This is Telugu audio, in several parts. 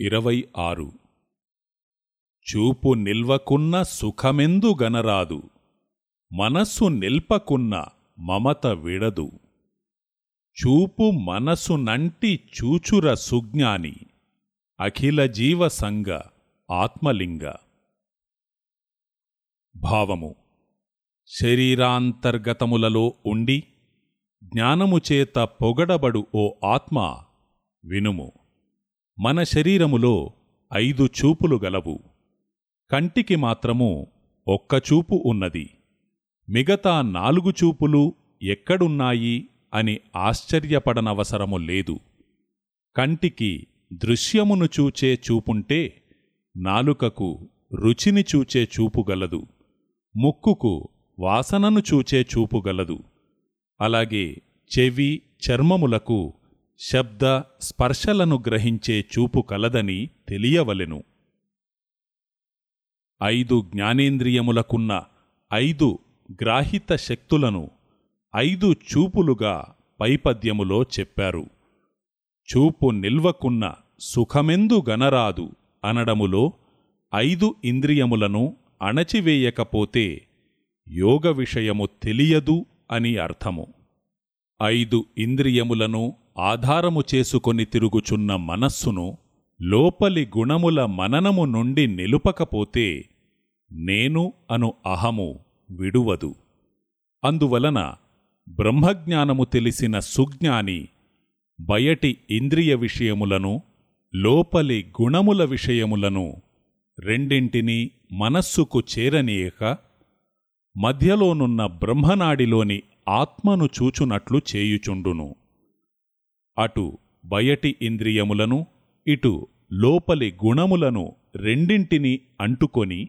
ఇరవై ఆరు. చూపు నిల్వకున్న సుఖమెందు గనరాదు మనస్సు నిల్పకున్న మమత విడదు. చూపు మనసు నంటి చూచుర సుజ్ఞాని అఖిల జీవ సంగ ఆత్మలింగ. భావము శరీరాంతర్గతములలో ఉండి జ్ఞానముచేత పొగడబడు ఓ ఆత్మ వినుము. మన శరీరములో ఐదు చూపులు గలవు. కంటికి మాత్రము ఒక్క చూపు ఉన్నది. మిగతా నాలుగు చూపులు ఎక్కడున్నాయి అని ఆశ్చర్యపడనవసరము లేదు. కంటికి దృశ్యమును చూచే చూపుంటే నాలుకకు రుచిని చూచే చూపుగలదు ముక్కుకు వాసనను చూచే చూపుగలదు అలాగే చెవి చర్మములకు శబ్ద స్పర్శలను గ్రహించే చూపు కలదని తెలియవలెను. ఐదు జ్ఞానేంద్రియములకున్న ఐదు గ్రాహిత శక్తులను ఐదు చూపులుగా పైపద్యములో చెప్పారు. చూపు నిల్వకున్న సుఖమెందు గనరాదు అనడములో ఐదు ఇంద్రియములను అణచివేయకపోతే యోగ విషయము తెలియదు అని అర్థము. ఐదు ఇంద్రియములను ఆధారము చేసుకొని తిరుగుచున్న మనస్సును లోపలి గుణముల మననము నుండి నిలుపకపోతే నేను అను అహము విడువదు. అందువలన బ్రహ్మజ్ఞానము తెలిసిన సుజ్ఞాని బయటి ఇంద్రియ విషయములను లోపలి గుణముల విషయములను రెండింటినీ మనస్సుకు చేరనీయక మధ్యలోనున్న బ్రహ్మనాడిలోని ఆత్మను చూచునట్లు చేయుచుండును. అటు బయటి ఇంద్రియములను ఇటు లోపలి గుణములను రెండింటిని అంటుకొని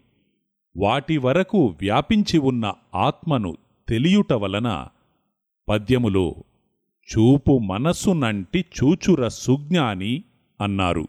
వాటి వరకు వ్యాపించి ఉన్న ఆత్మను తెలియుట వలన పద్యములో చూపు మనస్సునంటి చూచుర సుజ్ఞాని అన్నారు.